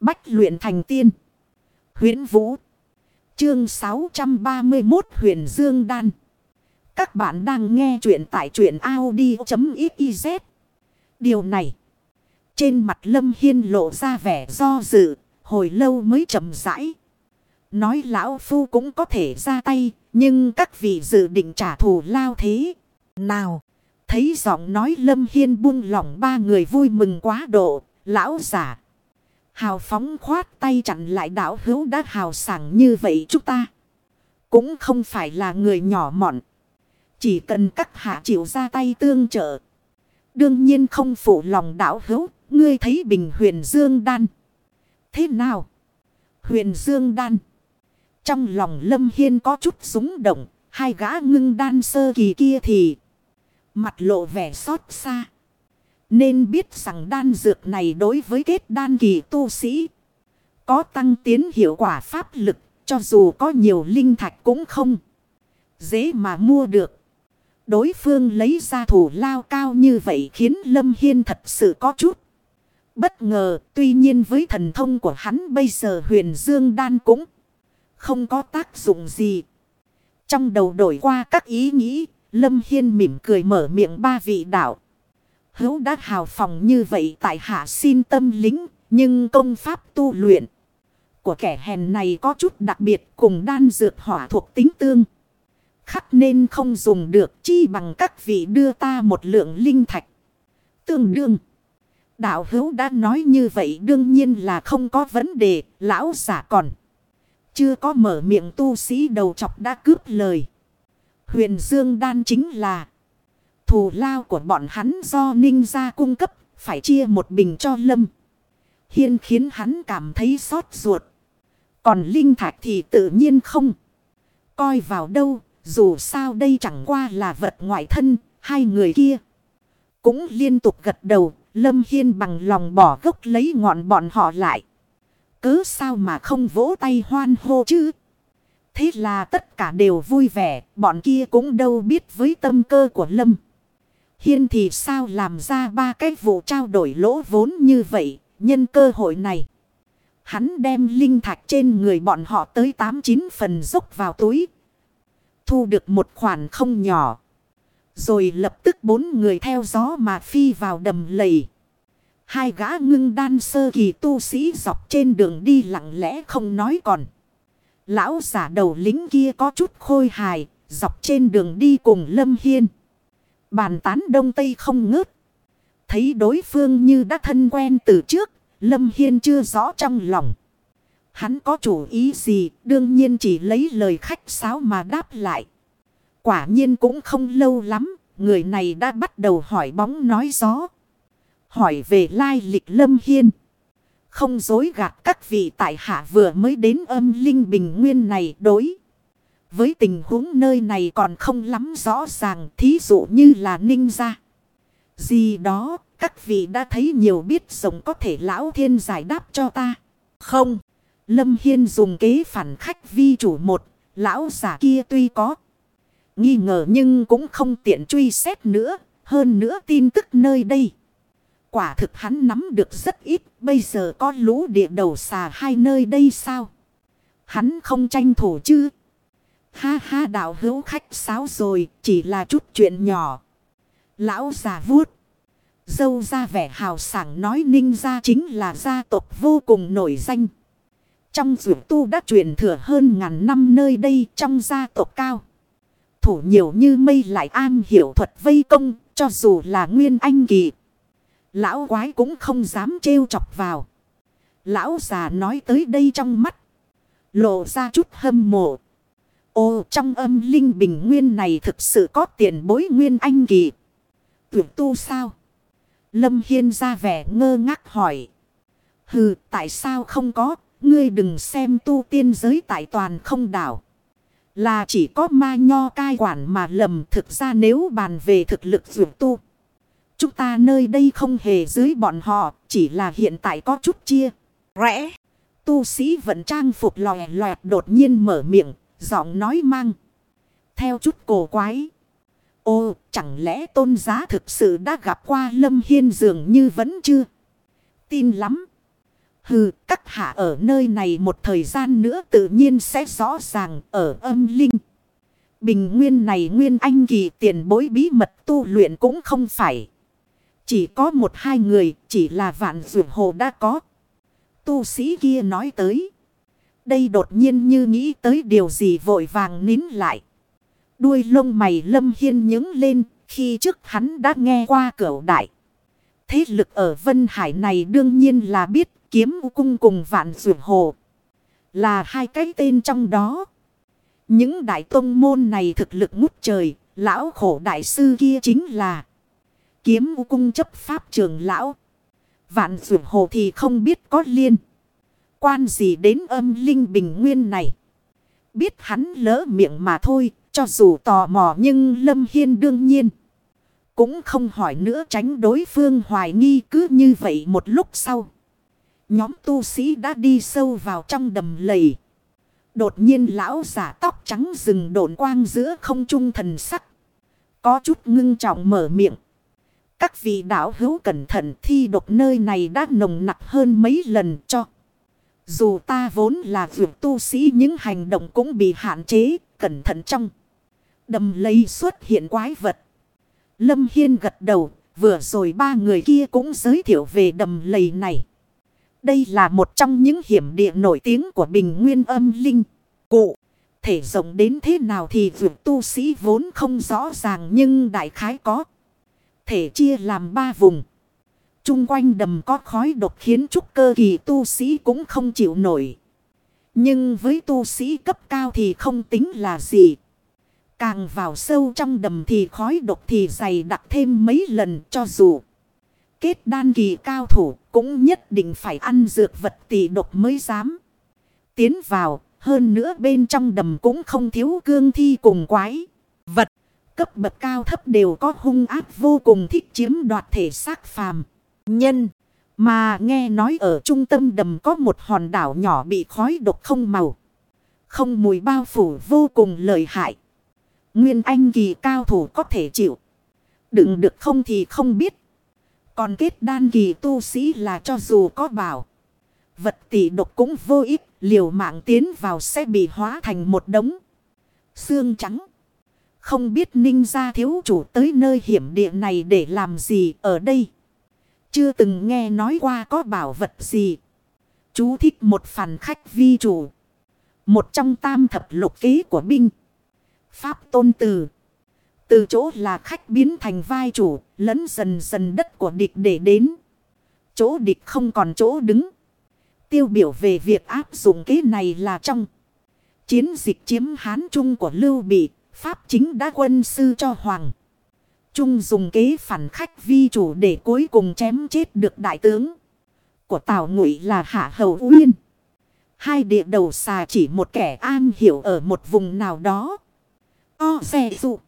Bách luyện thành tiên. huyễn Vũ. Chương 631 huyền Dương Đan. Các bạn đang nghe truyện tại truyện Audi.xyz. Điều này. Trên mặt Lâm Hiên lộ ra vẻ do dự. Hồi lâu mới chậm rãi. Nói lão phu cũng có thể ra tay. Nhưng các vị dự định trả thù lao thế. Nào. Thấy giọng nói Lâm Hiên buông lỏng ba người vui mừng quá độ. Lão giả. Hào phóng khoát tay chặn lại đảo hữu đã hào sảng như vậy chúng ta. Cũng không phải là người nhỏ mọn. Chỉ cần các hạ chịu ra tay tương trợ. Đương nhiên không phụ lòng đảo hữu. Ngươi thấy bình huyền dương đan. Thế nào? Huyền dương đan. Trong lòng lâm hiên có chút súng động. Hai gã ngưng đan sơ kỳ kia thì. Mặt lộ vẻ xót xa. Nên biết rằng đan dược này đối với kết đan kỳ tu sĩ. Có tăng tiến hiệu quả pháp lực. Cho dù có nhiều linh thạch cũng không. Dễ mà mua được. Đối phương lấy ra thủ lao cao như vậy khiến Lâm Hiên thật sự có chút. Bất ngờ tuy nhiên với thần thông của hắn bây giờ huyền dương đan cũng không có tác dụng gì. Trong đầu đổi qua các ý nghĩ, Lâm Hiên mỉm cười mở miệng ba vị đạo hữu đã hào phòng như vậy tại hạ xin tâm lính, nhưng công pháp tu luyện của kẻ hèn này có chút đặc biệt cùng đan dược hỏa thuộc tính tương. Khắc nên không dùng được chi bằng các vị đưa ta một lượng linh thạch. Tương đương. Đạo hữu đã nói như vậy đương nhiên là không có vấn đề, lão giả còn. Chưa có mở miệng tu sĩ đầu chọc đã cướp lời. Huyền Dương Đan chính là Thù lao của bọn hắn do ninh gia cung cấp, phải chia một bình cho lâm. Hiên khiến hắn cảm thấy xót ruột. Còn linh thạch thì tự nhiên không. Coi vào đâu, dù sao đây chẳng qua là vật ngoại thân, hai người kia. Cũng liên tục gật đầu, Lâm Hiên bằng lòng bỏ gốc lấy ngọn bọn họ lại. Cứ sao mà không vỗ tay hoan hô chứ? Thế là tất cả đều vui vẻ, bọn kia cũng đâu biết với tâm cơ của Lâm. Hiên thì sao làm ra ba cái vụ trao đổi lỗ vốn như vậy, nhân cơ hội này. Hắn đem linh thạch trên người bọn họ tới 8-9 phần dốc vào túi. Thu được một khoản không nhỏ. Rồi lập tức bốn người theo gió mà phi vào đầm lầy. Hai gã ngưng đan sơ kỳ tu sĩ dọc trên đường đi lặng lẽ không nói còn. Lão giả đầu lính kia có chút khôi hài, dọc trên đường đi cùng Lâm Hiên. Bàn tán đông tây không ngớt. Thấy đối phương như đã thân quen từ trước. Lâm Hiên chưa rõ trong lòng. Hắn có chủ ý gì, đương nhiên chỉ lấy lời khách sáo mà đáp lại. Quả nhiên cũng không lâu lắm. Người này đã bắt đầu hỏi bóng nói gió. Hỏi về lai lịch Lâm Hiên. Không dối gạt các vị tại hạ vừa mới đến âm linh bình nguyên này đối. Với tình huống nơi này còn không lắm rõ ràng, thí dụ như là ninh gia. Gì đó, các vị đã thấy nhiều biết rộng có thể lão thiên giải đáp cho ta. Không. Lâm Hiên dùng kế phản khách vi chủ một. Lão giả kia tuy có. Nghi ngờ nhưng cũng không tiện truy xét nữa. Hơn nữa tin tức nơi đây. Quả thực hắn nắm được rất ít. Bây giờ có lũ địa đầu xà hai nơi đây sao? Hắn không tranh thủ chứ? Ha ha đạo hữu khách sáo rồi, chỉ là chút chuyện nhỏ. Lão già vuốt. Dâu ra vẻ hào sảng nói ninh gia chính là gia tộc vô cùng nổi danh. Trong rượu tu đã truyền thừa hơn ngàn năm nơi đây trong gia tộc cao. Thủ nhiều như mây lại an hiểu thuật vây công, cho dù là nguyên anh kỳ. Lão quái cũng không dám trêu chọc vào. Lão già nói tới đây trong mắt. Lộ ra chút hâm mộ. Ô trong âm linh bình nguyên này thực sự có tiền bối nguyên anh kỳ. Tuyệt tu sao? Lâm Hiên ra vẻ ngơ ngác hỏi. Hừ tại sao không có? Ngươi đừng xem tu tiên giới tại toàn không đảo. Là chỉ có ma nho cai quản mà lầm thực ra nếu bàn về thực lực dược tu. Chúng ta nơi đây không hề dưới bọn họ, chỉ là hiện tại có chút chia. Rẽ, tu sĩ vận trang phục lòe loẹt đột nhiên mở miệng, Giọng nói mang. Theo chút cổ quái. Ô chẳng lẽ tôn giá thực sự đã gặp qua Lâm Hiên dường như vẫn chưa. Tin lắm. Hừ các hạ ở nơi này một thời gian nữa tự nhiên sẽ rõ ràng ở âm linh. Bình nguyên này nguyên anh kỳ tiền bối bí mật tu luyện cũng không phải. Chỉ có một hai người, chỉ là vạn dụ hồ đã có. Tu sĩ kia nói tới. Đây đột nhiên như nghĩ tới điều gì vội vàng nín lại. Đuôi lông mày lâm hiên nhứng lên khi trước hắn đã nghe qua cửu đại. Thế lực ở Vân Hải này đương nhiên là biết kiếm cung cùng vạn rượu hồ. Là hai cái tên trong đó. Những đại tông môn này thực lực ngút trời, lão khổ đại sư kia chính là kiếm cung chấp pháp trường lão. Vạn rượu hồ thì không biết có liên. Quan gì đến âm linh bình nguyên này. Biết hắn lỡ miệng mà thôi, cho dù tò mò nhưng Lâm Hiên đương nhiên. Cũng không hỏi nữa tránh đối phương hoài nghi cứ như vậy một lúc sau. Nhóm tu sĩ đã đi sâu vào trong đầm lầy. Đột nhiên lão giả tóc trắng rừng độn quang giữa không trung thần sắc. Có chút ngưng trọng mở miệng. Các vị đạo hữu cẩn thận thi độc nơi này đã nồng nặc hơn mấy lần cho. Dù ta vốn là vượt tu sĩ những hành động cũng bị hạn chế, cẩn thận trong. Đầm lầy xuất hiện quái vật. Lâm Hiên gật đầu, vừa rồi ba người kia cũng giới thiệu về đầm lầy này. Đây là một trong những hiểm địa nổi tiếng của bình nguyên âm linh. Cụ, thể rộng đến thế nào thì vượt tu sĩ vốn không rõ ràng nhưng đại khái có. Thể chia làm ba vùng chung quanh đầm có khói độc khiến trúc cơ kỳ tu sĩ cũng không chịu nổi. Nhưng với tu sĩ cấp cao thì không tính là gì. Càng vào sâu trong đầm thì khói độc thì dày đặc thêm mấy lần cho dù. Kết đan kỳ cao thủ cũng nhất định phải ăn dược vật tỷ độc mới dám. Tiến vào, hơn nữa bên trong đầm cũng không thiếu cương thi cùng quái. Vật, cấp bậc cao thấp đều có hung ác vô cùng thích chiếm đoạt thể xác phàm. Nhân, mà nghe nói ở trung tâm đầm có một hòn đảo nhỏ bị khói độc không màu. Không mùi bao phủ vô cùng lợi hại. Nguyên anh kỳ cao thủ có thể chịu. Đừng được không thì không biết. Còn kết đan kỳ tu sĩ là cho dù có bảo. Vật tỷ độc cũng vô ích. Liều mạng tiến vào sẽ bị hóa thành một đống. Xương trắng. Không biết ninh gia thiếu chủ tới nơi hiểm địa này để làm gì ở đây. Chưa từng nghe nói qua có bảo vật gì. Chú thích một phần khách vi chủ. Một trong tam thập lục ký của binh. Pháp tôn từ. Từ chỗ là khách biến thành vai chủ, lấn dần dần đất của địch để đến. Chỗ địch không còn chỗ đứng. Tiêu biểu về việc áp dụng kế này là trong chiến dịch chiếm Hán Trung của Lưu Bị, Pháp chính đã quân sư cho Hoàng. Trung dùng kế phản khách vi chủ để cuối cùng chém chết được đại tướng của Tào Ngụy là Hạ Hầu Uyên. Hai địa đầu xà chỉ một kẻ an hiểu ở một vùng nào đó. O xe dụng.